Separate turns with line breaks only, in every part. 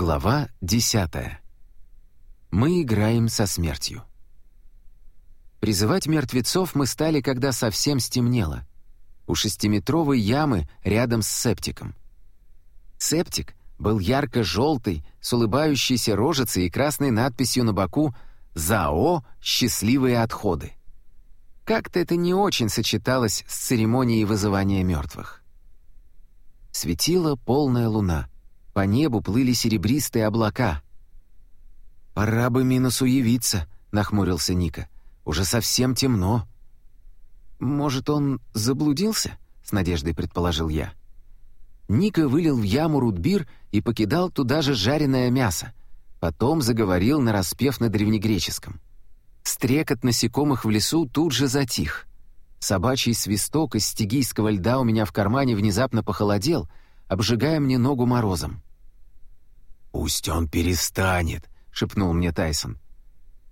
Глава 10. Мы играем со смертью. Призывать мертвецов мы стали, когда совсем стемнело. У шестиметровой ямы рядом с септиком. Септик был ярко-желтый, с улыбающейся рожицей и красной надписью на боку «ЗАО. Счастливые отходы». Как-то это не очень сочеталось с церемонией вызывания мертвых. Светила полная луна — по небу плыли серебристые облака. «Пора бы Минусу явиться», — нахмурился Ника. «Уже совсем темно». «Может, он заблудился?» — с надеждой предположил я. Ника вылил в яму рудбир и покидал туда же жареное мясо. Потом заговорил нараспев на древнегреческом. Стрекот насекомых в лесу тут же затих. Собачий свисток из стигийского льда у меня в кармане внезапно похолодел, обжигая мне ногу морозом.
«Пусть он перестанет», — шепнул мне Тайсон.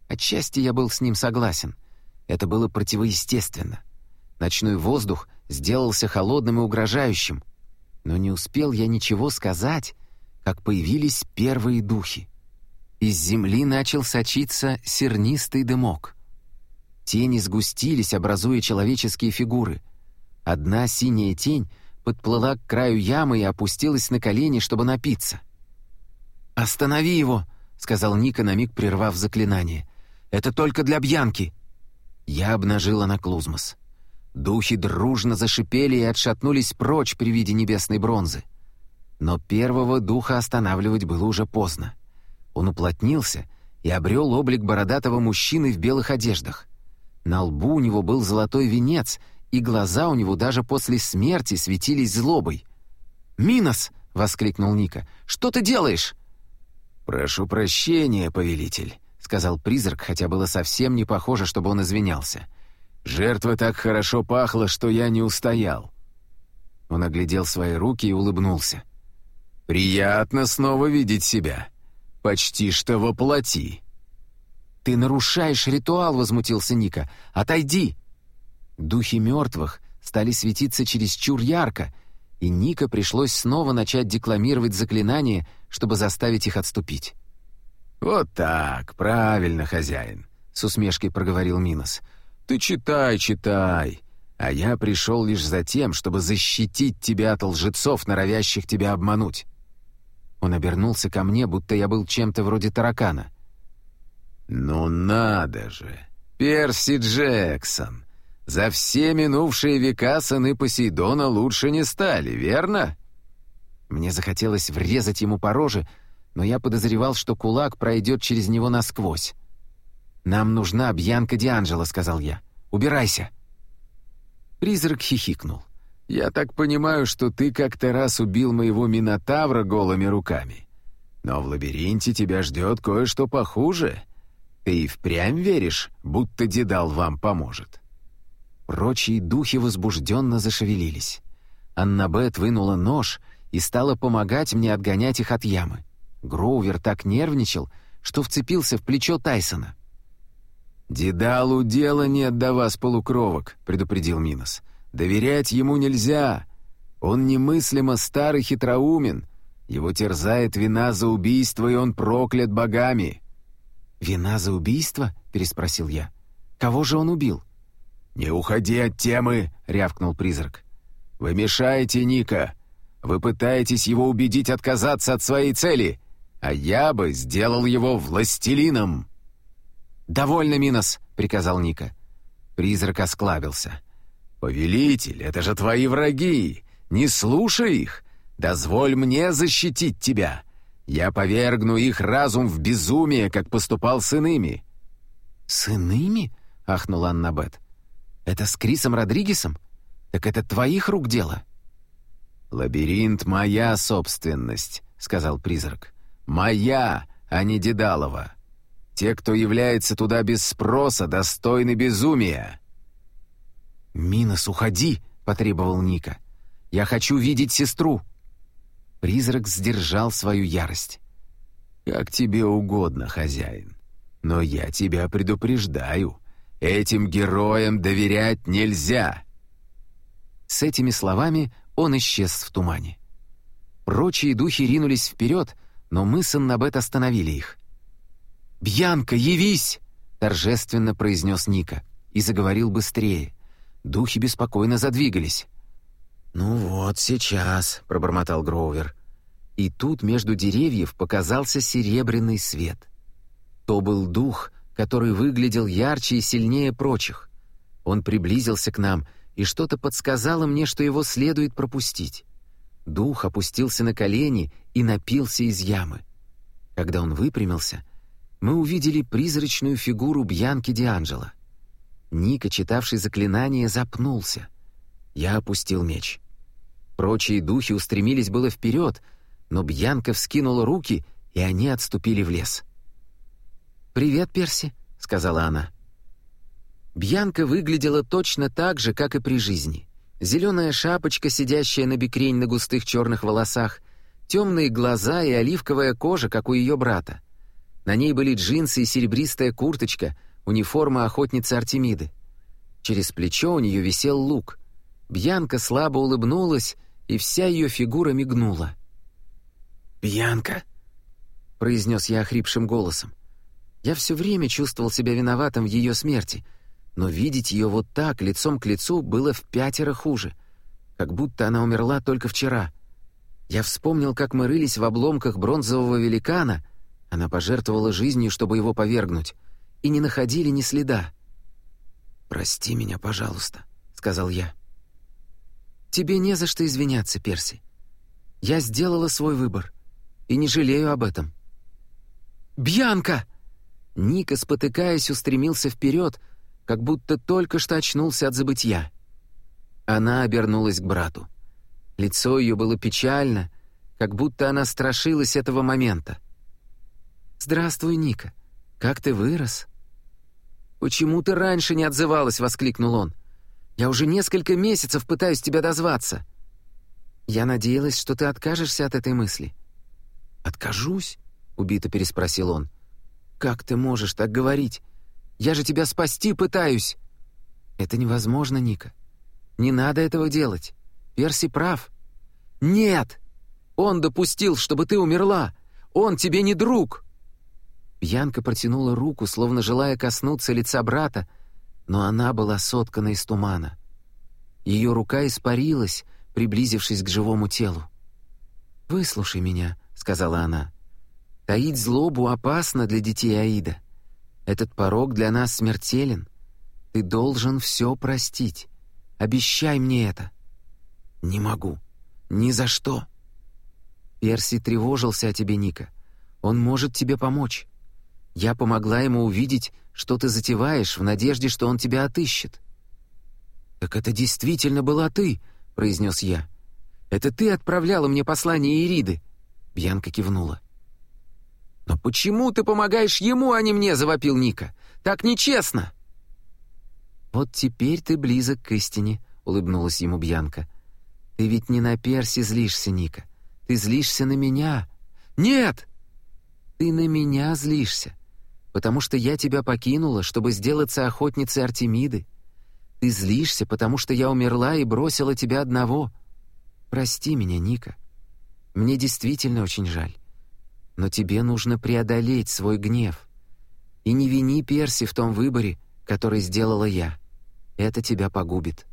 Отчасти я был с ним согласен. Это было противоестественно. Ночной воздух сделался холодным и угрожающим. Но не успел я ничего сказать, как появились первые духи. Из земли начал сочиться сернистый дымок. Тени сгустились, образуя человеческие фигуры. Одна синяя тень подплыла к краю ямы и опустилась на колени, чтобы напиться. «Останови его!» — сказал Ника, на миг прервав заклинание. «Это только для Бьянки!» Я обнажил анаклузмос. Духи дружно зашипели и отшатнулись прочь при виде небесной бронзы. Но первого духа останавливать было уже поздно. Он уплотнился и обрел облик бородатого мужчины в белых одеждах. На лбу у него был золотой венец, и глаза у него даже после смерти светились злобой. «Минос!» — воскликнул Ника. «Что ты делаешь?»
«Прошу прощения, повелитель», — сказал призрак, хотя было совсем не похоже, чтобы он извинялся. «Жертва так хорошо пахла, что я не устоял». Он оглядел свои руки и улыбнулся. «Приятно снова видеть себя. Почти что воплоти».
«Ты нарушаешь ритуал», — возмутился Ника. «Отойди!» Духи мертвых стали светиться чересчур ярко, и Ника пришлось снова начать декламировать заклинание, чтобы заставить их отступить.
«Вот так, правильно, хозяин», — с усмешкой проговорил Минос. «Ты читай, читай, а я пришел лишь за тем, чтобы защитить тебя от лжецов, норовящих тебя обмануть».
Он обернулся ко мне, будто я был чем-то вроде таракана.
«Ну надо же! Перси Джексон! За все минувшие века сыны Посейдона лучше не стали, верно?»
Мне захотелось врезать ему по роже, но я подозревал, что кулак пройдет через него насквозь. «Нам нужна Бьянка Дианджело», — сказал я. «Убирайся». Призрак хихикнул.
«Я так понимаю, что ты как-то раз убил моего Минотавра голыми руками. Но в лабиринте тебя ждет кое-что похуже. Ты и впрямь веришь, будто Дедал вам поможет?»
Прочие духи возбужденно зашевелились. Аннабет вынула нож и стала помогать мне отгонять их от ямы. Гроувер так нервничал, что вцепился в плечо Тайсона.
«Дедалу дела нет до вас, полукровок», — предупредил Минос. «Доверять ему нельзя. Он немыслимо старый хитроумен. Его терзает вина за убийство, и он проклят богами».
«Вина за убийство?» — переспросил я. «Кого же он убил?»
«Не уходи от темы!» — рявкнул призрак. «Вы мешаете Ника. Вы пытаетесь его убедить отказаться от своей цели, а я бы сделал его властелином!»
«Довольно, Минос!» — приказал Ника. Призрак осклабился.
«Повелитель, это же твои враги! Не слушай их! Дозволь мне защитить тебя! Я повергну их разум в безумие, как поступал с иными!»
«С иными?» — ахнула Аннабет. Это с Крисом Родригесом? Так это твоих рук дело?»
«Лабиринт — моя собственность», — сказал призрак. «Моя, а не Дедалова. Те, кто является туда без спроса, достойны безумия».
«Минос, уходи!» — потребовал Ника. «Я хочу видеть сестру!» Призрак сдержал свою ярость.
«Как тебе угодно, хозяин. Но я тебя предупреждаю. Этим героям доверять нельзя!»
С этими словами он исчез в тумане. Прочие духи ринулись вперед, но мы с Аннабет остановили их. «Бьянка, явись!» — торжественно произнес Ника и заговорил быстрее. Духи беспокойно задвигались. «Ну вот, сейчас», — пробормотал Гроувер. И тут между деревьев показался серебряный свет. То был дух, который выглядел ярче и сильнее прочих. Он приблизился к нам, и что-то подсказало мне, что его следует пропустить. Дух опустился на колени и напился из ямы. Когда он выпрямился, мы увидели призрачную фигуру Бьянки Дианджело. Ника, читавший заклинание, запнулся. Я опустил меч. Прочие духи устремились было вперед, но Бьянка вскинула руки, и они отступили в лес. «Привет, Перси», — сказала она. Бьянка выглядела точно так же, как и при жизни. Зеленая шапочка, сидящая на бикрень на густых черных волосах, темные глаза и оливковая кожа, как у ее брата. На ней были джинсы и серебристая курточка, униформа охотницы Артемиды. Через плечо у нее висел лук. Бьянка слабо улыбнулась, и вся ее фигура мигнула.
«Бьянка?»
— произнес я охрипшим голосом. Я все время чувствовал себя виноватым в ее смерти, но видеть ее вот так, лицом к лицу, было в пятеро хуже, как будто она умерла только вчера. Я вспомнил, как мы рылись в обломках бронзового великана, она пожертвовала жизнью, чтобы его повергнуть, и не находили ни следа. «Прости меня, пожалуйста», — сказал я. «Тебе не за что извиняться, Перси. Я сделала свой выбор и не жалею об этом». «Бьянка!» Ника, спотыкаясь, устремился вперед, как будто только что очнулся от забытья. Она обернулась к брату. Лицо ее было печально, как будто она страшилась этого момента. «Здравствуй, Ника. Как ты вырос?» «Почему ты раньше не отзывалась?» — воскликнул он. «Я уже несколько месяцев пытаюсь тебя дозваться». «Я надеялась, что ты откажешься от этой мысли». «Откажусь?» — убито переспросил он. «Как ты можешь так говорить? Я же тебя спасти пытаюсь!» «Это невозможно, Ника. Не надо этого делать. Перси прав». «Нет! Он допустил, чтобы ты умерла! Он тебе не друг!» Янка протянула руку, словно желая коснуться лица брата, но она была соткана из тумана. Ее рука испарилась, приблизившись к живому телу. «Выслушай меня», — сказала она. Таить злобу опасно для детей Аида. Этот порог для нас смертелен. Ты должен все простить. Обещай мне это». «Не могу. Ни за что». Перси тревожился о тебе, Ника. Он может тебе помочь. Я помогла ему увидеть, что ты затеваешь, в надежде, что он тебя отыщет». «Так это действительно была ты», — произнес я. «Это ты отправляла мне послание Ириды». Бьянка кивнула. «Но почему ты помогаешь ему, а не мне?» — завопил Ника. «Так нечестно!» «Вот теперь ты близок к истине», — улыбнулась ему Бьянка. «Ты ведь не на Перси злишься, Ника. Ты злишься на меня». «Нет!» «Ты на меня злишься, потому что я тебя покинула, чтобы сделаться охотницей Артемиды. Ты злишься, потому что я умерла и бросила тебя одного. Прости меня, Ника. Мне действительно очень жаль. Но тебе нужно преодолеть свой гнев. И не вини Перси в том выборе, который сделала я. Это тебя погубит».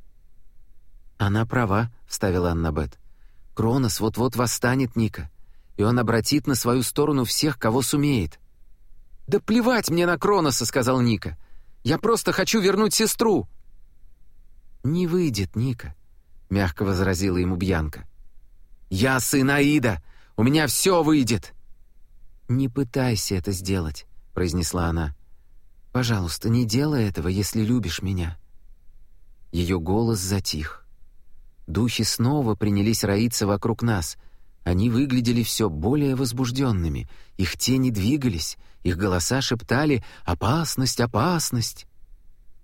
«Она права», — вставила Аннабет. «Кронос вот-вот восстанет Ника, и он обратит на свою сторону всех, кого сумеет». «Да плевать мне на Кроноса», — сказал Ника. «Я просто хочу вернуть сестру». «Не выйдет, Ника», — мягко возразила ему Бьянка. «Я сын Аида! У меня все выйдет!» «Не пытайся это сделать», — произнесла она. «Пожалуйста, не делай этого, если любишь меня». Ее голос затих. Духи снова принялись роиться вокруг нас. Они выглядели все более возбужденными, их тени двигались, их голоса шептали «Опасность, опасность!»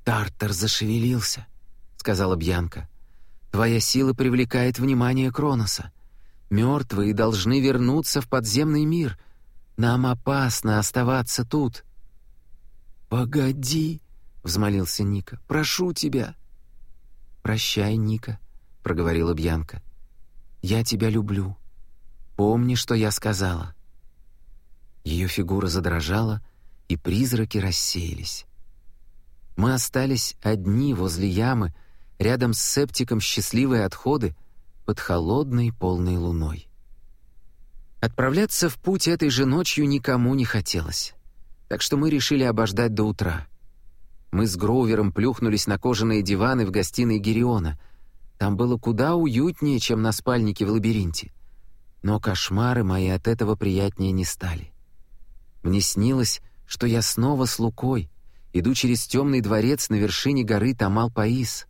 «Тартар зашевелился», — сказала Бьянка. «Твоя сила привлекает внимание Кроноса. Мертвые должны вернуться в подземный мир — нам опасно оставаться тут». «Погоди», — взмолился Ника, — «прошу тебя». «Прощай, Ника», — проговорила Бьянка. «Я тебя люблю. Помни, что я сказала». Ее фигура задрожала, и призраки рассеялись. Мы остались одни возле ямы, рядом с септиком «Счастливые отходы» под холодной полной луной. Отправляться в путь этой же ночью никому не хотелось, так что мы решили обождать до утра. Мы с Гроувером плюхнулись на кожаные диваны в гостиной Гериона. Там было куда уютнее, чем на спальнике в лабиринте. Но кошмары мои от этого приятнее не стали. Мне снилось, что я снова с Лукой, иду через темный дворец на вершине горы Тамал-Паис.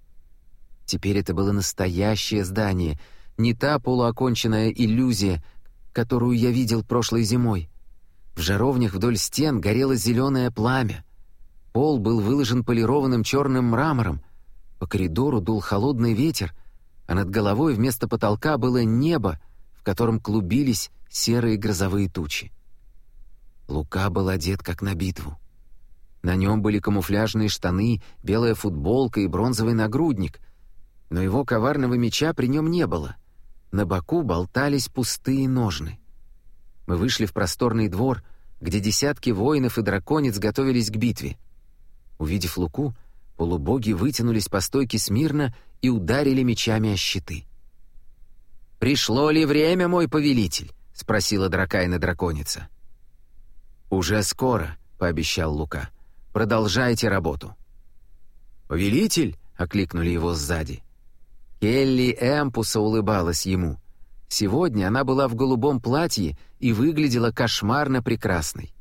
Теперь это было настоящее здание, не та полуоконченная иллюзия, которую я видел прошлой зимой. В жаровнях вдоль стен горело зеленое пламя. Пол был выложен полированным черным мрамором. По коридору дул холодный ветер, а над головой вместо потолка было небо, в котором клубились серые грозовые тучи. Лука был одет как на битву. На нем были камуфляжные штаны, белая футболка и бронзовый нагрудник, но его коварного меча при нем не было. На боку болтались пустые ножны. Мы вышли в просторный двор, где десятки воинов и драконец готовились к битве. Увидев Луку, полубоги вытянулись по стойке смирно и ударили мечами о щиты. «Пришло ли время, мой повелитель?» — спросила дракайна драконица. «Уже скоро», — пообещал Лука. «Продолжайте работу». «Повелитель!» — окликнули его сзади. Келли Эмпуса улыбалась ему. Сегодня она была в голубом платье и выглядела кошмарно прекрасной.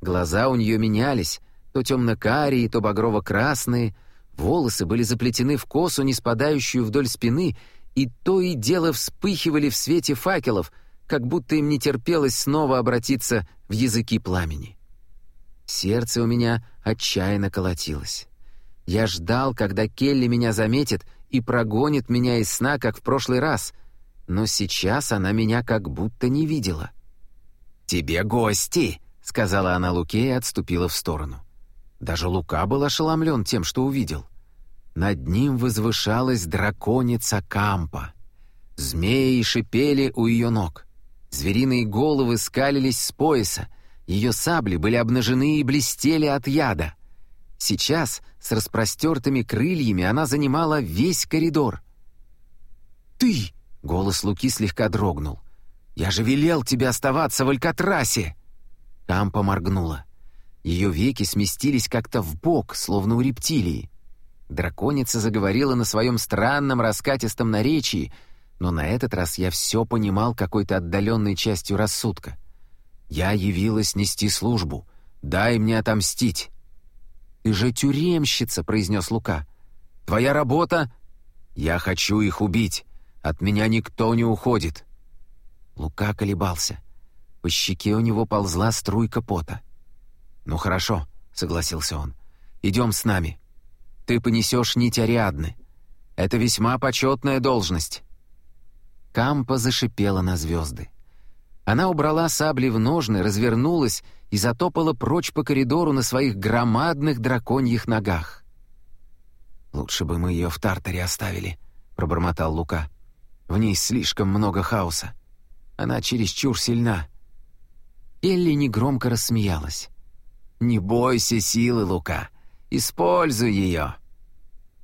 Глаза у нее менялись, то темно-карие, то багрово-красные, волосы были заплетены в косу, не спадающую вдоль спины, и то и дело вспыхивали в свете факелов, как будто им не терпелось снова обратиться в языки пламени. Сердце у меня отчаянно колотилось. Я ждал, когда Келли меня заметит и прогонит меня из сна, как в прошлый раз, но сейчас она меня как будто не видела. «Тебе гости!» — сказала она Луке и отступила в сторону. Даже Лука был ошеломлен тем, что увидел. Над ним возвышалась драконица Кампа. Змеи шипели у ее ног. Звериные головы скалились с пояса. Ее сабли были обнажены и блестели от яда. Сейчас с распростертыми крыльями она занимала весь коридор. «Ты!» — голос Луки слегка дрогнул. «Я же велел тебе оставаться в Алькатрасе!» Кампа моргнула. Ее веки сместились как-то в бок, словно у рептилии. Драконица заговорила на своем странном раскатистом наречии, но на этот раз я все понимал какой-то отдаленной частью рассудка. Я явилась нести службу. Дай мне отомстить. «Ты же тюремщица», — произнес Лука. «Твоя работа...» «Я хочу их убить. От меня никто не уходит». Лука колебался. По щеке у него ползла струйка пота. «Ну хорошо», — согласился он. «Идем с нами. Ты понесешь нить Ариадны. Это весьма почетная должность». Кампа зашипела на звезды. Она убрала сабли в ножны, развернулась и затопала прочь по коридору на своих громадных драконьих ногах. «Лучше бы мы ее в Тартаре оставили», — пробормотал Лука. «В ней слишком много хаоса. Она чересчур сильна». Элли негромко рассмеялась. «Не бойся силы, Лука. Используй ее!»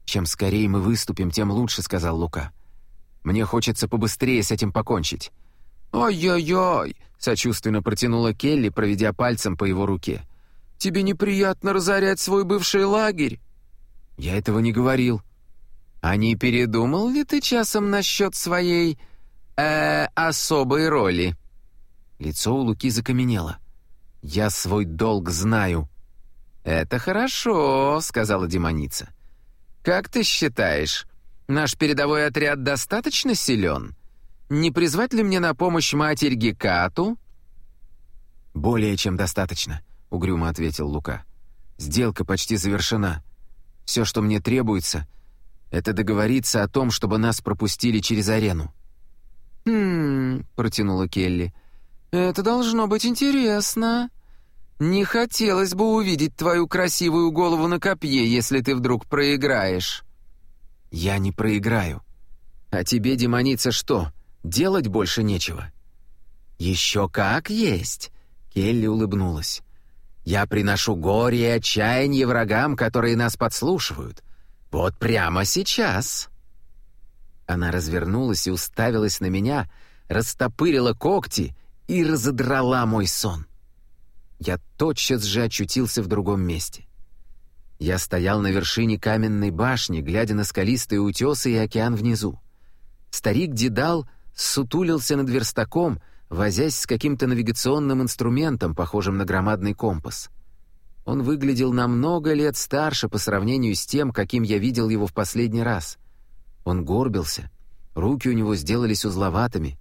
«Чем скорее мы выступим, тем лучше», — сказал Лука. «Мне хочется побыстрее с этим покончить». «Ой-ой-ой!» — сочувственно протянула Келли, проведя пальцем по его руке. «Тебе неприятно разорять свой бывший лагерь?» «Я этого не говорил». «А не передумал ли ты часом насчет своей... э особой роли?» Лицо у Луки закаменело. «Я свой долг знаю». «Это хорошо», — сказала демоница. «Как ты считаешь, наш передовой отряд достаточно силен? Не призвать ли мне на помощь матерь Гекату?» «Более чем достаточно», — угрюмо ответил Лука. «Сделка почти завершена. Все, что мне требуется, это договориться о том, чтобы нас пропустили через арену». «Хм...» — протянула Келли. «Это должно быть интересно. Не хотелось бы увидеть твою красивую голову на копье, если ты вдруг проиграешь». «Я не проиграю. А тебе, демоница, что, делать больше нечего?» «Еще как есть!» Келли улыбнулась. «Я приношу горе и отчаяние врагам, которые нас подслушивают. Вот прямо сейчас!» Она развернулась и уставилась на меня, растопырила когти и разодрала мой сон. Я тотчас же очутился в другом месте. Я стоял на вершине каменной башни, глядя на скалистые утесы и океан внизу. Старик Дедал сутулился над верстаком, возясь с каким-то навигационным инструментом, похожим на громадный компас. Он выглядел на много лет старше по сравнению с тем, каким я видел его в последний раз. Он горбился, руки у него сделались узловатыми.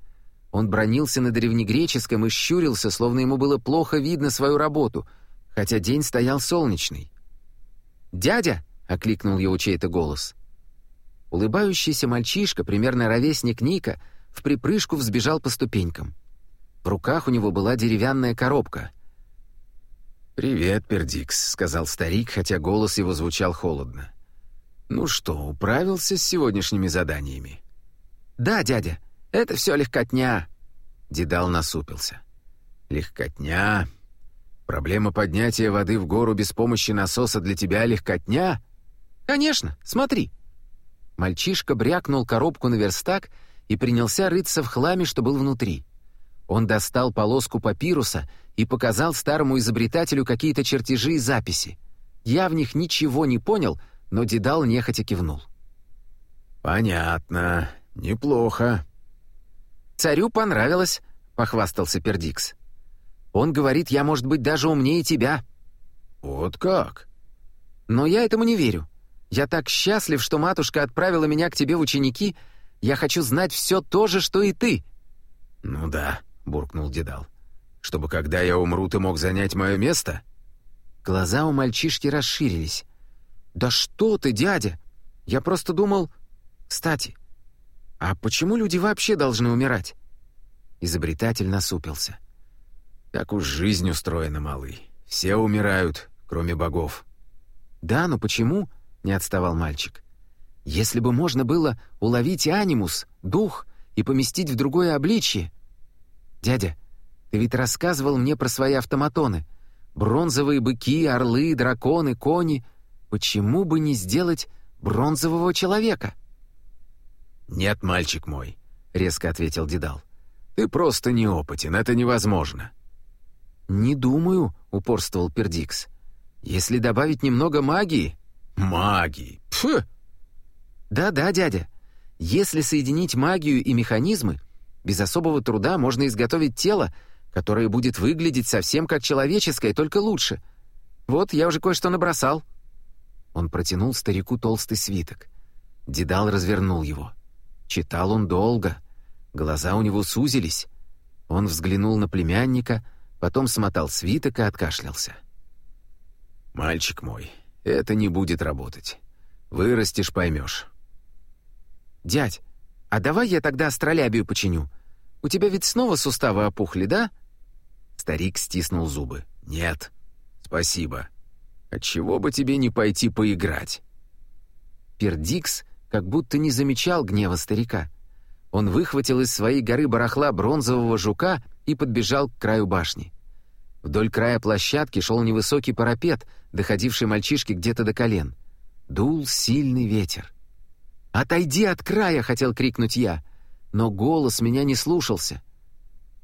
Он бронился на древнегреческом и щурился, словно ему было плохо видно свою работу, хотя день стоял солнечный. «Дядя!» — окликнул его чей-то голос. Улыбающийся мальчишка, примерно ровесник Ника, в припрыжку взбежал по ступенькам. В руках у него была деревянная коробка.
«Привет, Пердикс», — сказал старик, хотя голос его звучал холодно. «Ну что, управился с сегодняшними заданиями?»
«Да, дядя, это все легкотня», — Дедал насупился.
«Легкотня? Проблема поднятия воды в гору без помощи насоса для тебя легкотня?»
«Конечно, смотри». Мальчишка брякнул коробку на верстак и принялся рыться в хламе, что был внутри. Он достал полоску папируса и показал старому изобретателю какие-то чертежи и записи. Я в них ничего не понял, но Дедал нехотя кивнул.
«Понятно. Неплохо».
«Царю понравилось», — похвастался Пердикс. «Он говорит, я, может быть, даже умнее тебя».
«Вот как?»
«Но я этому не верю. Я так счастлив, что матушка отправила меня к тебе в ученики. Я хочу знать все то же, что и ты».
«Ну да», — буркнул Дедал. «Чтобы, когда я умру, ты мог занять мое место?»
Глаза у мальчишки расширились. «Да что ты, дядя! Я просто думал... Кстати, а почему люди вообще должны умирать?» Изобретатель насупился.
«Так уж жизнь устроена, малый. Все умирают, кроме богов».
«Да, но почему?» — не отставал мальчик. «Если бы можно было уловить анимус, дух, и поместить в другое обличье...» «Дядя, ты ведь рассказывал мне про свои автоматоны. Бронзовые быки, орлы, драконы, кони. Почему бы не сделать бронзового человека?»
«Нет, мальчик мой», — резко ответил Дедал. «Ты просто неопытен, это невозможно».
«Не думаю», — упорствовал Пердикс. «Если добавить немного магии...»
«Магии? Пф!»
«Да-да, дядя. Если соединить магию и механизмы, без особого труда можно изготовить тело, которое будет выглядеть совсем как человеческое, только лучше. Вот, я уже кое-что набросал». Он протянул старику толстый свиток. Дедал развернул его. Читал он долго. Глаза у него сузились. Он взглянул на племянника, потом смотал свиток и откашлялся.
«Мальчик мой, это не будет работать. Вырастешь, поймешь».
«Дядь, а давай я тогда астролябию починю. У тебя ведь снова суставы опухли, да?»
Старик стиснул зубы. «Нет, спасибо. Отчего бы тебе не пойти поиграть?»
Пердикс как будто не замечал гнева старика. Он выхватил из своей горы барахла бронзового жука и подбежал к краю башни. Вдоль края площадки шел невысокий парапет, доходивший мальчишке где-то до колен. Дул сильный ветер. «Отойди от края!» — хотел крикнуть я, но голос меня не слушался.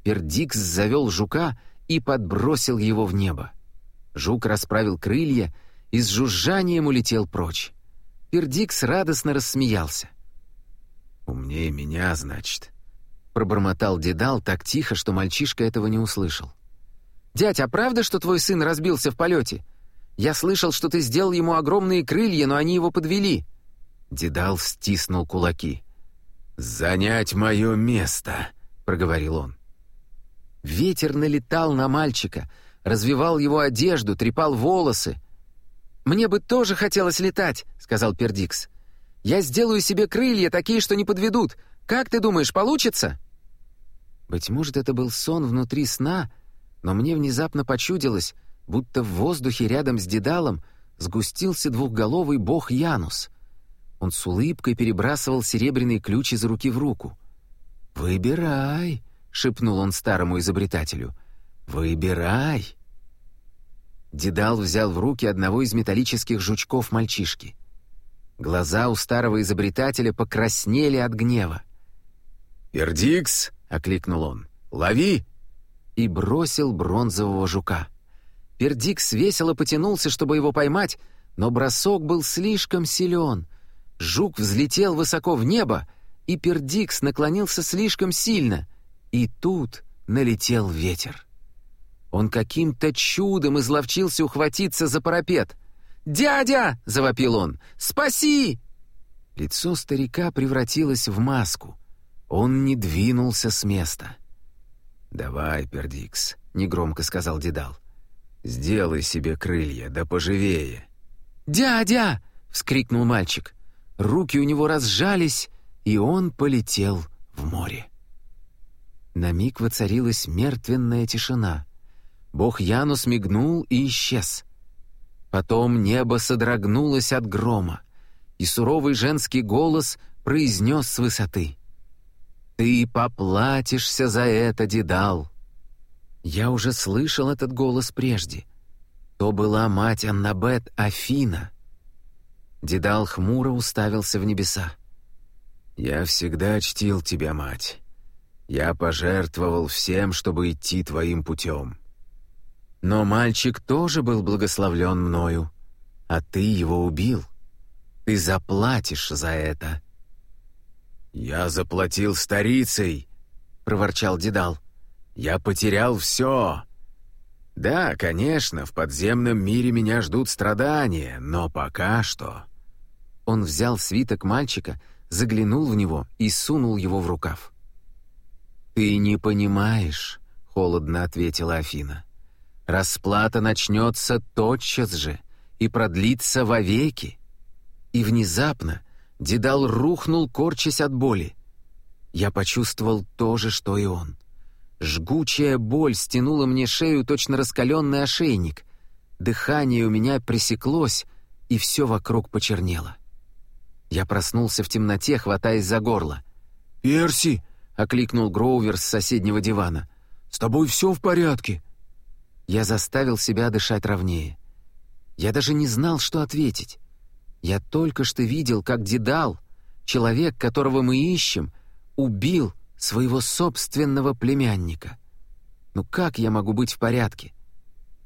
Пердикс завел жука и подбросил его в небо. Жук расправил крылья и с жужжанием улетел прочь. Пердикс радостно рассмеялся.
«Умнее меня, значит», —
пробормотал Дедал так тихо, что мальчишка этого не услышал. «Дядь, а правда, что твой сын разбился в полете? Я слышал, что ты сделал ему огромные крылья, но они его подвели».
Дедал стиснул кулаки. «Занять мое место», — проговорил он.
Ветер налетал на мальчика, развивал его одежду, трепал волосы. «Мне бы тоже хотелось летать», — сказал Пердикс. «Я сделаю себе крылья, такие, что не подведут. Как ты думаешь, получится?» Быть может, это был сон внутри сна, но мне внезапно почудилось, будто в воздухе рядом с Дедалом сгустился двухголовый бог Янус. Он с улыбкой перебрасывал серебряный ключ из руки в руку. «Выбирай», — шепнул он старому изобретателю.
Выбирай!» Дедал взял в руки одного из металлических жучков мальчишки. Глаза у старого изобретателя покраснели от гнева. «Пердикс!» — окликнул он. «Лови!» И бросил бронзового жука. Пердикс весело потянулся, чтобы его поймать, но бросок был слишком силен. Жук взлетел высоко в небо, и Пердикс наклонился слишком сильно. И тут налетел ветер. Он каким-то чудом изловчился ухватиться за парапет. «Дядя!» — завопил он. «Спаси!» Лицо старика превратилось в маску. Он не двинулся с места. «Давай, Пердикс», — негромко сказал Дедал. «Сделай себе крылья, да поживее». «Дядя!» — вскрикнул мальчик. Руки у него разжались, и он полетел в море. На миг воцарилась мертвенная тишина. Бог Янус мигнул и исчез. Потом небо содрогнулось от грома, и суровый женский голос произнес с высоты. «Ты поплатишься за это, Дедал!» Я уже слышал этот голос прежде. То была мать Аннабет Афина. Дедал хмуро уставился в небеса. «Я всегда чтил тебя, мать. Я пожертвовал всем, чтобы идти твоим путем. Но мальчик тоже был благословлен мною, а ты его убил. Ты заплатишь за это». «Я заплатил старицей», — проворчал Дедал. «Я потерял все». «Да, конечно, в подземном мире меня ждут страдания, но пока что...» Он взял свиток мальчика, заглянул в него и сунул его в рукав. «Ты не понимаешь», — холодно ответила Афина. «Расплата начнется тотчас же и продлится вовеки». И внезапно Дедал рухнул, корчась от боли. Я почувствовал то же, что и он. Жгучая боль стянула мне шею точно раскаленный ошейник. Дыхание у меня пресеклось, и все вокруг почернело. Я проснулся в темноте, хватаясь за горло. «Перси!» — окликнул Гроувер с соседнего дивана. «С тобой все в порядке?» Я заставил себя дышать ровнее. Я даже не знал, что ответить. Я только что видел, как Дедал, человек, которого мы ищем, убил своего собственного племянника. Ну как я могу быть в порядке?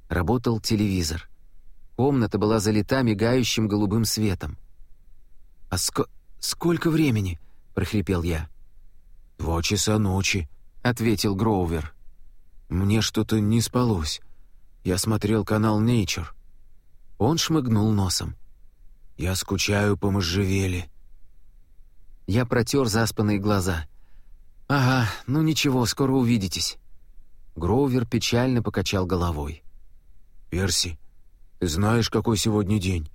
Работал телевизор. Комната была залита мигающим голубым светом. «А ск сколько времени?» — прохрипел я. «Два часа ночи», — ответил Гроувер. «Мне что-то не спалось. Я смотрел канал Nature». Он шмыгнул носом. «Я скучаю по можжевеле». Я протер заспанные глаза. «Ага, ну ничего, скоро увидитесь». Гроувер печально покачал головой. «Перси, ты знаешь, какой сегодня день?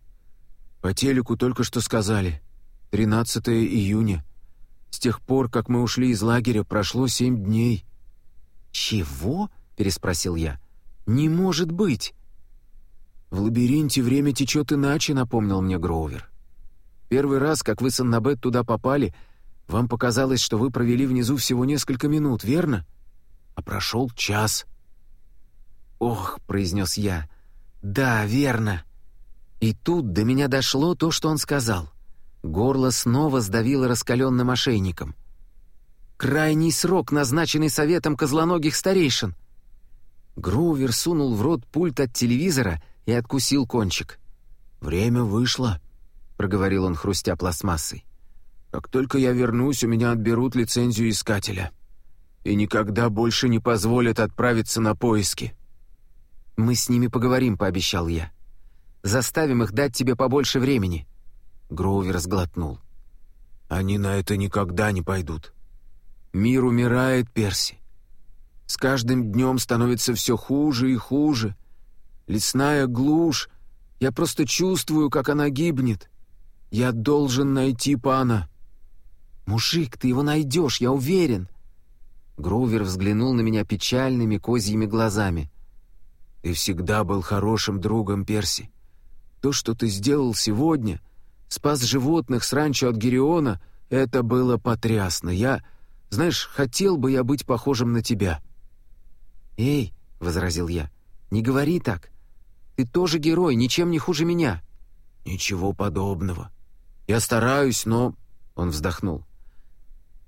По телеку только что сказали. 13 июня. С тех пор, как мы ушли из лагеря, прошло семь дней». «Чего?» — переспросил я. «Не может быть!» «В лабиринте время течет иначе», — напомнил мне Гроувер. «Первый раз, как вы с Аннабет туда попали, вам показалось, что вы провели внизу всего несколько минут, верно? А прошел час». «Ох», — произнес я, — «да, верно». И тут до меня дошло то, что он сказал. Горло снова сдавило раскаленным ошейником. «Крайний срок, назначенный советом козлоногих старейшин». Грувер сунул в рот пульт от телевизора и откусил кончик. «Время вышло», — проговорил он, хрустя пластмассой. «Как только я вернусь, у меня отберут лицензию искателя. И никогда больше не позволят отправиться на поиски». «Мы с ними поговорим», — пообещал я. «Заставим их дать тебе побольше времени». Гроувер сглотнул. «Они на это никогда не пойдут. Мир умирает, Перси. С каждым днем становится все хуже и хуже. Лесная глушь. Я просто чувствую, как она гибнет. Я должен найти пана». «Мужик, ты его найдешь, я уверен». Гроувер взглянул на меня печальными козьими глазами. «Ты всегда был хорошим другом, Перси. То, что ты сделал сегодня, спас животных с ранчо от Гериона, это было потрясно. Я, знаешь, хотел бы я быть похожим на тебя». «Эй,
возразил я. «Не говори так. Ты тоже герой, ничем не хуже меня».
«Ничего подобного. Я стараюсь, но...» Он вздохнул.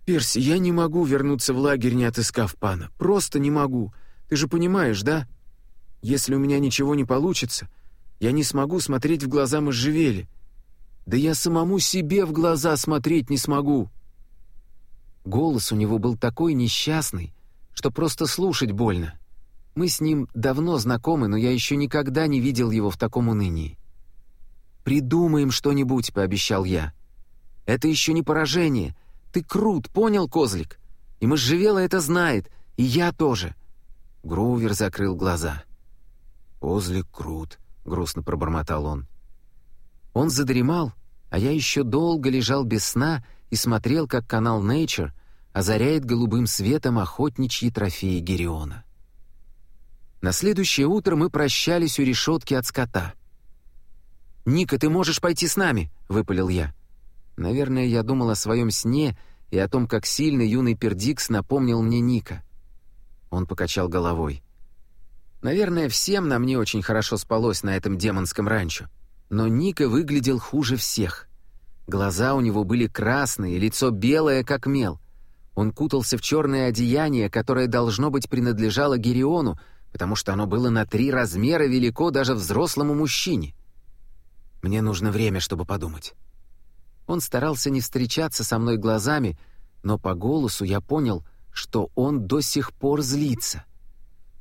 «Перси, я не могу вернуться в лагерь, не отыскав пана. Просто не могу. Ты же понимаешь, да? Если у меня ничего не получится, я не смогу смотреть в глаза можжевели. Да я самому себе в глаза смотреть не смогу».
Голос у него был такой несчастный, что просто слушать больно. Мы с ним давно знакомы, но я еще никогда не видел его в таком унынии. «Придумаем что-нибудь», — пообещал я. «Это еще не поражение. Ты крут, понял, козлик? И можжевела это знает, и я тоже». Грувер закрыл глаза.
«Козлик крут», — грустно пробормотал он.
Он задремал, а я еще долго лежал без сна и смотрел, как канал Nature озаряет голубым светом охотничьи трофеи Гериона. На следующее утро мы прощались у решетки от скота. «Ника, ты можешь пойти с нами?» — выпалил я. Наверное, я думал о своем сне и о том, как сильно юный Пердикс напомнил мне Ника. Он покачал головой. Наверное, всем нам не очень хорошо спалось на этом демонском ранчо. Но Ника выглядел хуже всех. Глаза у него были красные, лицо белое, как мел. Он кутался в черное одеяние, которое, должно быть, принадлежало Гериону, потому что оно было на три размера велико даже взрослому мужчине. Мне нужно время, чтобы подумать. Он старался не встречаться со мной глазами, но по голосу я понял, что он до сих пор злится.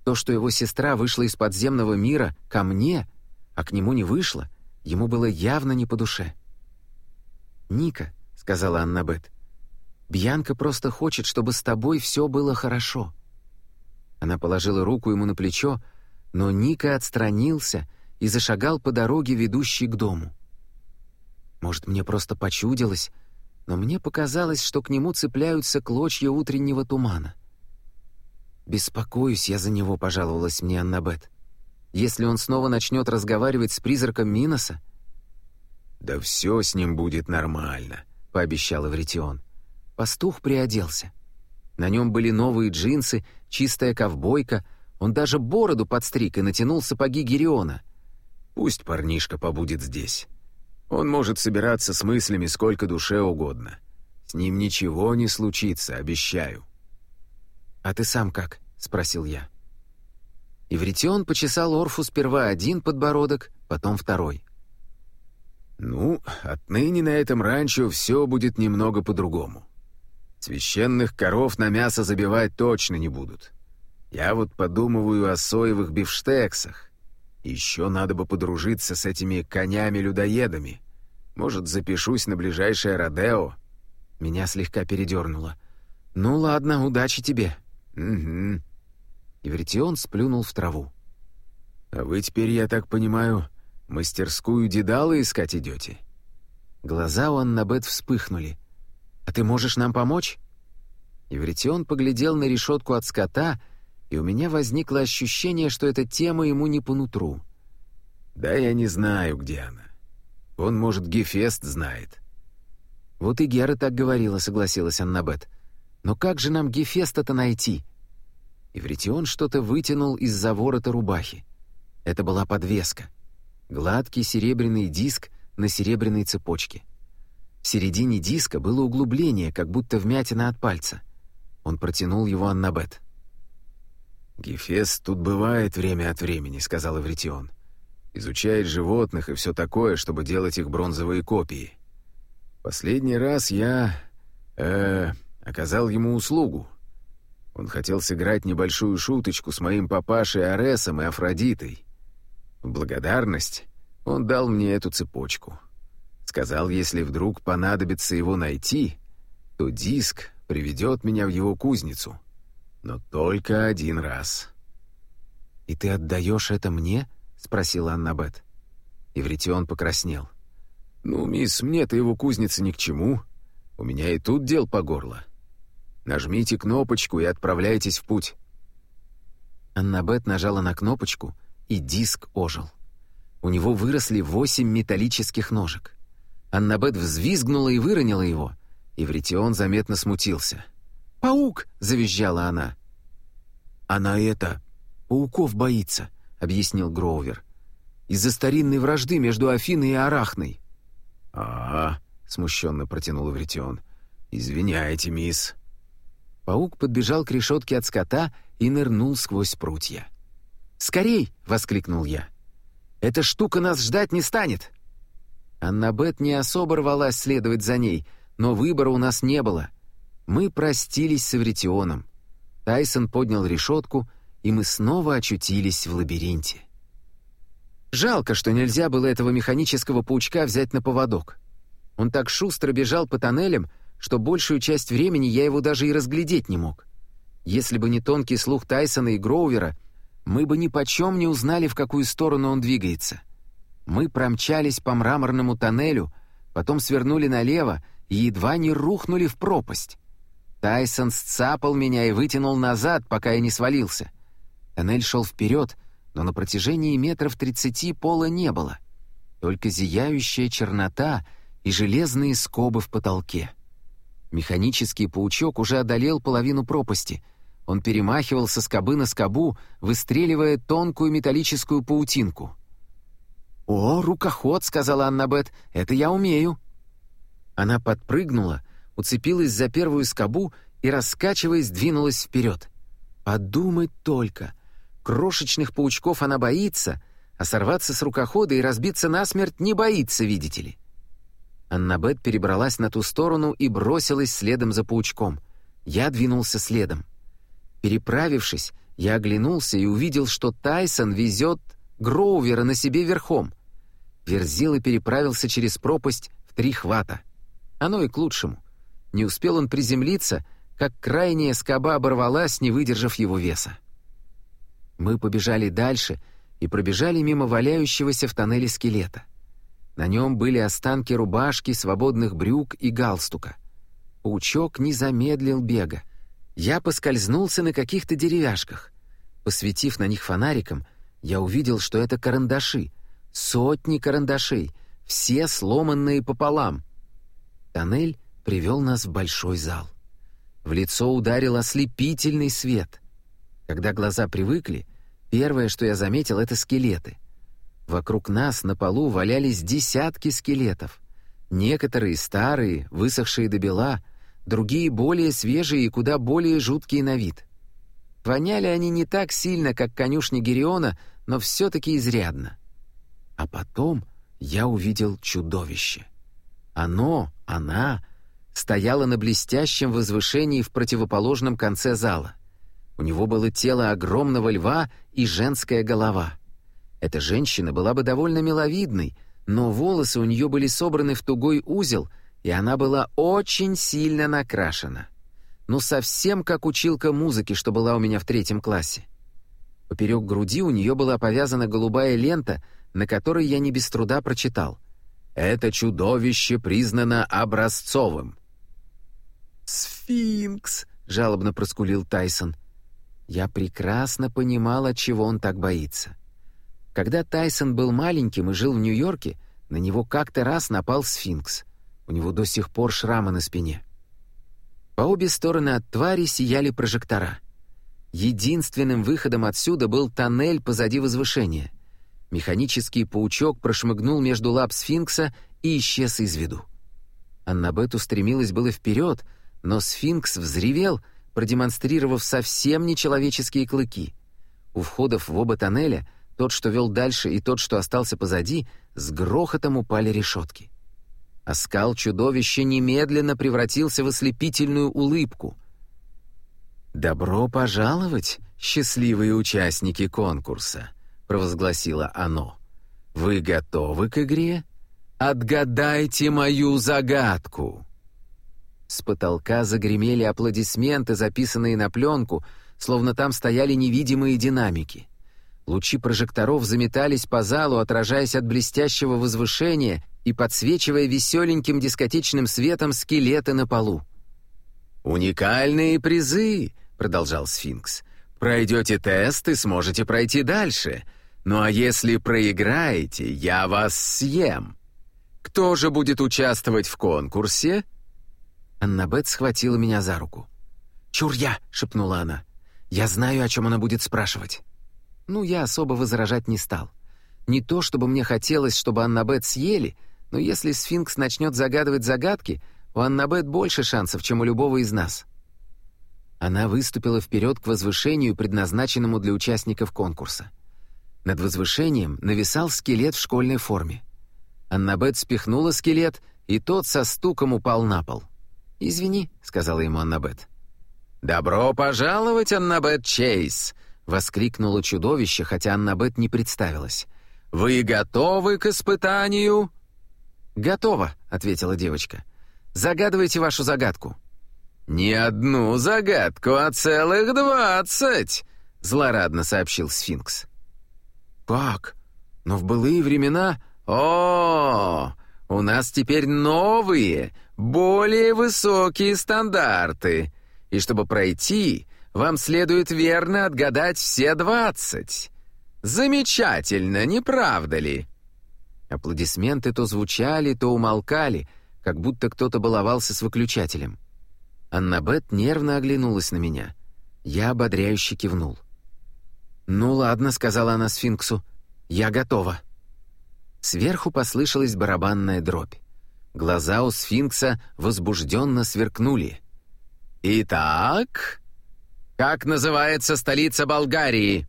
То, что его сестра вышла из подземного мира ко мне, а к нему не вышла, ему было явно не по душе. «Ника», — сказала Аннабет, — «Бьянка просто хочет, чтобы с тобой все было хорошо». Она положила руку ему на плечо, но Ника отстранился и зашагал по дороге, ведущей к дому. Может, мне просто почудилось, но мне показалось, что к нему цепляются клочья утреннего тумана. «Беспокоюсь я за него», — пожаловалась мне Аннабет. «Если он снова начнет разговаривать с призраком Миноса...»
«Да все с ним будет нормально», — пообещал Эвритион.
Пастух приоделся. На нем были новые джинсы, чистая ковбойка, он даже бороду подстриг и натянул сапоги Гериона.
«Пусть парнишка побудет здесь. Он может собираться с мыслями сколько душе угодно. С ним ничего не случится, обещаю».
«А ты сам как?» — спросил я. Ивритион почесал Орфу сперва один подбородок, потом второй.
«Ну, отныне на этом ранчо все будет немного по-другому. Священных коров на мясо забивать точно не будут. Я вот подумываю о соевых бифштексах. Еще надо бы подружиться с этими конями-людоедами. Может, запишусь на ближайшее Родео?»
Меня слегка передернуло. «Ну ладно, удачи тебе».
«Угу».
Ивертион сплюнул в траву.
«А вы теперь, я так понимаю, мастерскую Дедала искать идете?»
Глаза у Аннабет вспыхнули. «А ты можешь нам помочь?» Евритион поглядел на решетку от скота, и у меня возникло ощущение, что эта тема ему не по нутру.
«Да я не знаю, где она. Он, может, Гефест знает».
«Вот и Гера так говорила», — согласилась Аннабет. «Но как же нам Гефеста-то найти?» Евритион что-то вытянул из-за ворота рубахи. Это была подвеска. Гладкий серебряный диск на серебряной цепочке. В середине диска было углубление, как будто вмятина от пальца. Он протянул его Аннабет.
«Гефест тут бывает время от времени», — сказал Эвритион. «Изучает животных и все такое, чтобы делать их бронзовые копии. Последний раз я... э оказал ему услугу. Он хотел сыграть небольшую шуточку с моим папашей Аресом и Афродитой. В благодарность он дал мне эту цепочку. Сказал, если вдруг понадобится его найти, то диск приведет меня в его кузницу. Но только один раз.
«И ты отдаешь это мне?» — спросила Аннабет. Ивритион покраснел.
«Ну, мисс, мне-то его кузница ни к чему. У меня и тут дел по горло. Нажмите кнопочку и отправляйтесь в путь».
Аннабет нажала на кнопочку, и диск ожил. У него выросли восемь металлических ножек. Аннабет взвизгнула и выронила его, и Вритион заметно смутился. «Паук!» — завизжала она.
«Она это... «Пауков боится», — объяснил Гроувер. «Из-за старинной вражды между Афиной и Арахной».
«А, — смущенно протянул Эвритион, — извиняйте, мисс».
Паук подбежал к решетке от скота и нырнул сквозь прутья. «Скорей!» — воскликнул я. «Эта штука нас ждать не станет!» Аннабет не особо рвалась следовать за ней, но выбора у нас не было. Мы простились с Эвритионом. Тайсон поднял решетку, и мы снова очутились в лабиринте. Жалко, что нельзя было этого механического паучка взять на поводок. Он так шустро бежал по тоннелям, что большую часть времени я его даже и разглядеть не мог. Если бы не тонкий слух Тайсона и Гроувера, мы бы ни почем не узнали, в какую сторону он двигается. Мы промчались по мраморному тоннелю, потом свернули налево и едва не рухнули в пропасть. Тайсон сцапал меня и вытянул назад, пока я не свалился. Тоннель шел вперед, но на протяжении метров тридцати пола не было. Только зияющая чернота и железные скобы в потолке. Механический паучок уже одолел половину пропасти — он перемахивал со скобы на скобу, выстреливая тонкую металлическую паутинку. «О, рукоход», — сказала Аннабет, — «это я умею». Она подпрыгнула, уцепилась за первую скобу и, раскачиваясь, двинулась вперед. Подумать только. Крошечных паучков она боится, а сорваться с рукохода и разбиться насмерть не боится, видите ли. Аннабет перебралась на ту сторону и бросилась следом за паучком. Я двинулся следом. Переправившись, я оглянулся и увидел, что Тайсон везет Гроувера на себе верхом. Верзила переправился через пропасть в три хвата. Оно и к лучшему. Не успел он приземлиться, как крайняя скоба оборвалась, не выдержав его веса. Мы побежали дальше и пробежали мимо валяющегося в тоннеле скелета. На нем были останки рубашки, свободных брюк и галстука. Паучок не замедлил бега. Я поскользнулся на каких-то деревяшках. Посветив на них фонариком, я увидел, что это карандаши. Сотни карандашей, все сломанные пополам. Тоннель привел нас в большой зал. В лицо ударил ослепительный свет. Когда глаза привыкли, первое, что я заметил, — это скелеты. Вокруг нас на полу валялись десятки скелетов. Некоторые старые, высохшие до бела — другие более свежие и куда более жуткие на вид. Воняли они не так сильно, как конюшни Гериона, но все-таки изрядно. А потом я увидел чудовище. Оно, она, стояло на блестящем возвышении в противоположном конце зала. У него было тело огромного льва и женская голова. Эта женщина была бы довольно миловидной, но волосы у нее были собраны в тугой узел — и она была очень сильно накрашена. Ну, совсем как училка музыки, что была у меня в третьем классе. Поперек груди у нее была повязана голубая лента, на которой я не без труда прочитал. «Это чудовище признано образцовым». «Сфинкс!» — жалобно проскулил Тайсон. Я прекрасно понимал, от чего он так боится. Когда Тайсон был маленьким и жил в Нью-Йорке, на него как-то раз напал сфинкс — у него до сих пор шрамы на спине. По обе стороны от твари сияли прожектора. Единственным выходом отсюда был тоннель позади возвышения. Механический паучок прошмыгнул между лап сфинкса и исчез из виду. Аннабет устремилась было вперед, но сфинкс взревел, продемонстрировав совсем нечеловеческие клыки. У входов в оба тоннеля, тот, что вел дальше, и тот, что остался позади, с грохотом упали решетки. Оскал чудовища немедленно превратился в ослепительную улыбку. «Добро пожаловать, счастливые участники конкурса», — провозгласило оно. «Вы готовы к игре? Отгадайте мою загадку!» С потолка загремели аплодисменты, записанные на пленку, словно там стояли невидимые динамики. Лучи прожекторов заметались по залу, отражаясь от блестящего возвышения и подсвечивая веселеньким дискотечным светом скелеты на полу. «Уникальные призы!» — продолжал сфинкс. «Пройдете тест и сможете пройти дальше. Ну а если проиграете, я вас съем. Кто же будет участвовать в конкурсе?» Аннабет схватила меня за руку. «Чур я!» — шепнула она. «Я знаю, о чем она будет спрашивать».
Ну, я особо возражать не стал. Не то, чтобы мне хотелось, чтобы Аннабет съели, но если сфинкс начнет загадывать загадки, у Аннабет больше шансов, чем у любого из нас. Она выступила вперед к возвышению, предназначенному для участников конкурса. Над возвышением нависал скелет в школьной форме. Аннабет спихнула скелет, и тот со стуком упал на пол. «Извини», — сказала ему Аннабет. «Добро пожаловать, Аннабет Чейз!» — воскликнуло чудовище, хотя Аннабет не представилась. «Вы готовы к испытанию?» «Готово», — ответила девочка. «Загадывайте вашу загадку». «Не одну загадку, а целых двадцать!» — злорадно сообщил сфинкс.
«Как? Но в былые времена...»
«О, у нас теперь новые, более высокие стандарты. И чтобы пройти, вам следует верно отгадать все двадцать. Замечательно, не правда ли?» Аплодисменты то звучали, то умолкали, как будто кто-то баловался с выключателем. Аннабет нервно оглянулась на меня. Я ободряюще кивнул. «Ну ладно», — сказала она сфинксу, — «я готова». Сверху послышалась барабанная дробь. Глаза у сфинкса возбужденно сверкнули. «Итак, как называется столица Болгарии?»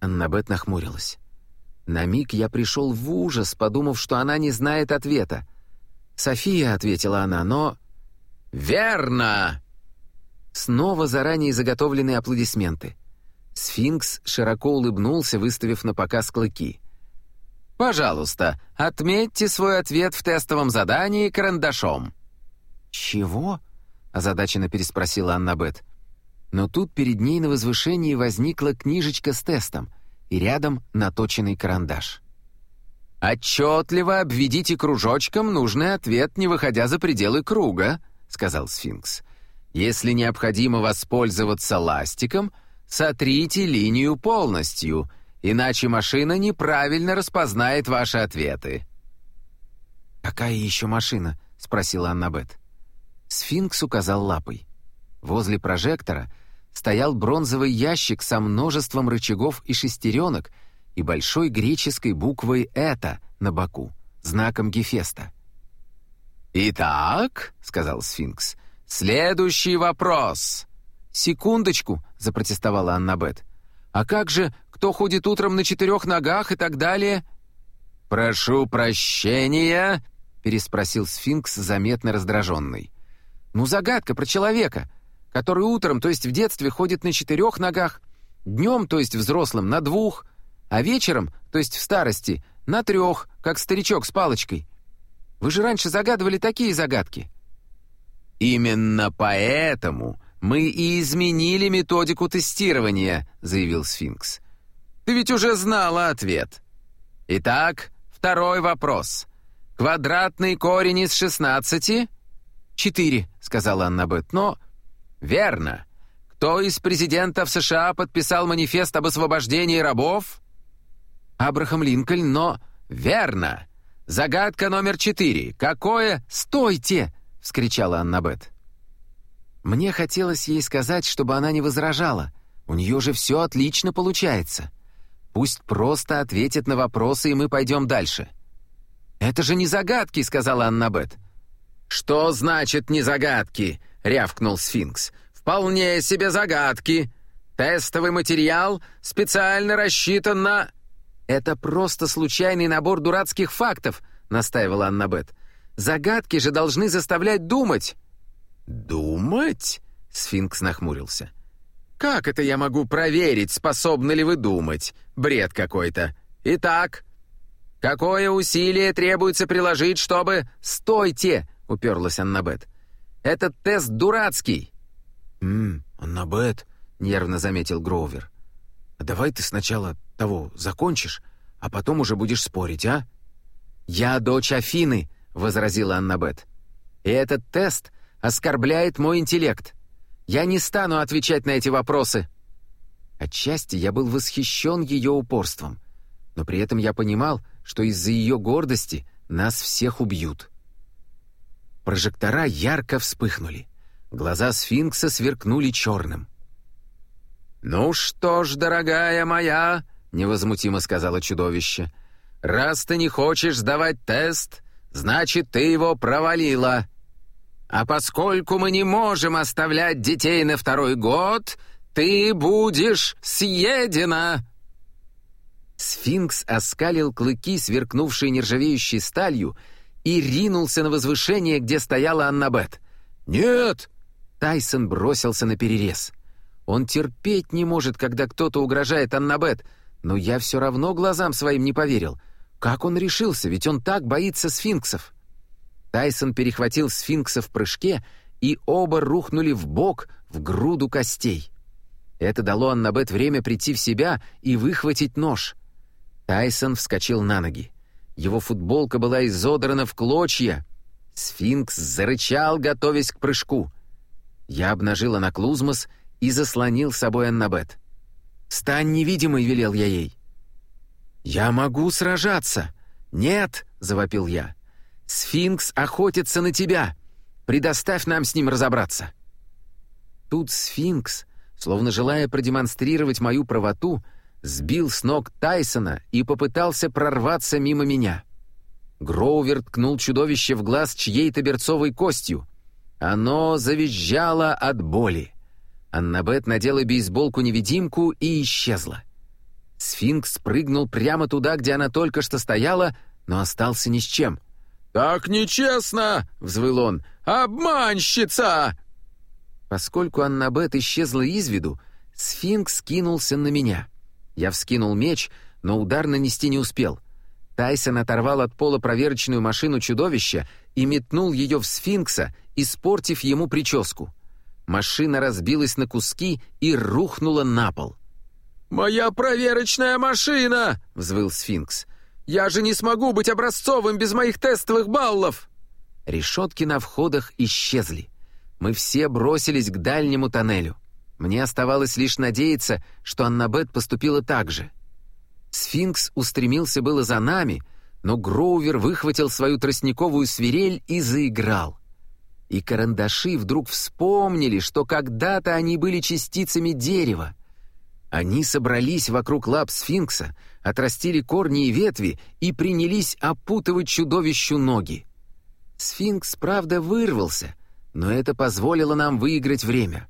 Аннабет нахмурилась. На миг я пришел в ужас, подумав, что она не знает ответа. «София», — ответила она, — «но...» «Верно!» Снова заранее заготовленные аплодисменты. Сфинкс широко улыбнулся, выставив на показ клыки. «Пожалуйста, отметьте свой ответ в тестовом задании карандашом». «Чего?» — озадаченно переспросила Аннабет. Но тут перед ней на возвышении возникла книжечка с тестом и рядом наточенный карандаш. «Отчетливо обведите кружочком нужный ответ, не выходя за пределы круга», — сказал сфинкс. «Если необходимо воспользоваться ластиком, сотрите линию полностью, иначе машина неправильно распознает ваши ответы».
«Какая еще машина?» — спросила Аннабет.
Сфинкс указал лапой. Возле прожектора стоял бронзовый ящик со множеством рычагов и шестеренок и большой греческой буквой «это» на боку, знаком Гефеста.
«Итак», — сказал сфинкс, — «следующий вопрос».
«Секундочку», — запротестовала Аннабет. «А как же, кто ходит утром на четырех ногах и так далее?»
«Прошу прощения», — переспросил сфинкс, заметно раздраженный.
Ну, загадка про человека, который утром, то есть в детстве, ходит на четырех ногах, днем, то есть взрослым, на двух, а вечером, то есть в старости, на трех, как старичок с палочкой. Вы же раньше загадывали такие загадки».
«Именно поэтому мы и изменили методику тестирования», — заявил сфинкс. «Ты ведь уже знала ответ. Итак, второй вопрос. Квадратный корень из шестнадцати...»
«Четыре», — сказала Аннабет, — «но...»
«Верно. Кто из президентов США подписал манифест об освобождении рабов?»
«Абрахам Линкольн, но...»
«Верно. Загадка номер четыре. Какое...»
«Стойте!» — вскричала Аннабет. Мне хотелось ей сказать, чтобы она не возражала. У нее же все отлично получается. Пусть просто ответит на вопросы, и мы пойдем дальше. «Это же не загадки», — сказала Аннабет.
«Что значит «не загадки»?» — рявкнул сфинкс. «Вполне себе загадки. Тестовый материал специально рассчитан на...»
«Это просто случайный набор дурацких фактов», — настаивала Аннабет. «Загадки же должны заставлять думать».
«Думать?» — сфинкс нахмурился. «Как это я могу проверить, способны ли вы думать? Бред какой-то. Итак, какое усилие требуется приложить, чтобы...»
«Стойте!» — уперлась Аннабет. «Этот тест дурацкий!»
«Ммм, Аннабет», — нервно заметил Гроувер. «А давай ты сначала того закончишь, а потом уже будешь спорить, а?»
«Я дочь Афины», — возразила Аннабет. «И этот тест оскорбляет мой интеллект. Я не стану отвечать на эти вопросы». Отчасти я был восхищен ее упорством, но при этом я понимал, что из-за ее гордости нас всех убьют. Прожектора ярко вспыхнули. Глаза сфинкса сверкнули черным. «Ну что ж, дорогая моя», — невозмутимо сказала чудовище, «раз ты не хочешь сдавать тест, значит, ты его провалила. А поскольку мы не можем оставлять детей на второй год, ты будешь съедена». Сфинкс оскалил клыки, сверкнувшие нержавеющей сталью, и ринулся на возвышение, где стояла Аннабет. «Нет!» Тайсон бросился на перерез. Он терпеть не может, когда кто-то угрожает Аннабет, но я все равно глазам своим не поверил. Как он решился, ведь он так боится сфинксов. Тайсон перехватил сфинкса в прыжке, и оба рухнули в бок в груду костей. Это дало Аннабет время прийти в себя и выхватить нож. Тайсон вскочил на ноги. Его футболка была изодрана в клочья. Сфинкс зарычал, готовясь к прыжку. Я обнажил анаклузмос и заслонил собой Аннабет. «Стань невидимой», — велел я ей. «Я могу сражаться!» «Нет!» — завопил я. «Сфинкс охотится на тебя! Предоставь нам с ним разобраться!» Тут сфинкс, словно желая продемонстрировать мою правоту, сбил с ног Тайсона и попытался прорваться мимо меня. Гроувер ткнул чудовище в глаз чьей-то берцовой костью. Оно завизжало от боли. Аннабет надела бейсболку-невидимку и исчезла. Сфинкс прыгнул прямо туда, где она только что стояла, но остался ни с чем. «Так нечестно!» — взвыл он. «Обманщица!» Поскольку Аннабет исчезла из виду, сфинкс кинулся на меня. Я вскинул меч, но удар нанести не успел. Тайсон оторвал от пола проверочную машину чудовища и метнул ее в сфинкса, испортив ему прическу. Машина разбилась на куски и рухнула на пол. «Моя проверочная машина!» — взвыл сфинкс. «Я же не смогу быть образцовым без моих тестовых баллов!» Решетки на входах исчезли. Мы все бросились к дальнему тоннелю. Мне оставалось лишь надеяться, что Аннабет поступила так же. Сфинкс устремился было за нами, но Гроувер выхватил свою тростниковую свирель и заиграл. И карандаши вдруг вспомнили, что когда-то они были частицами дерева. Они собрались вокруг лап сфинкса, отрастили корни и ветви и принялись опутывать чудовищу ноги. Сфинкс, правда, вырвался, но это позволило нам выиграть время.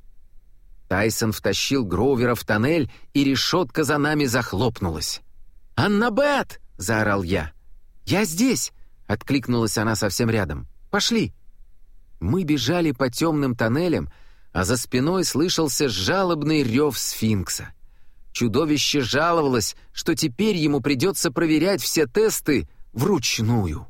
Тайсон втащил Гроувера в тоннель, и решетка за нами захлопнулась. «Аннабет!» — заорал я. «Я здесь!» — откликнулась она совсем рядом. «Пошли!» Мы бежали по темным тоннелям, а за спиной слышался жалобный рев сфинкса. Чудовище жаловалось, что теперь ему придется проверять все тесты вручную.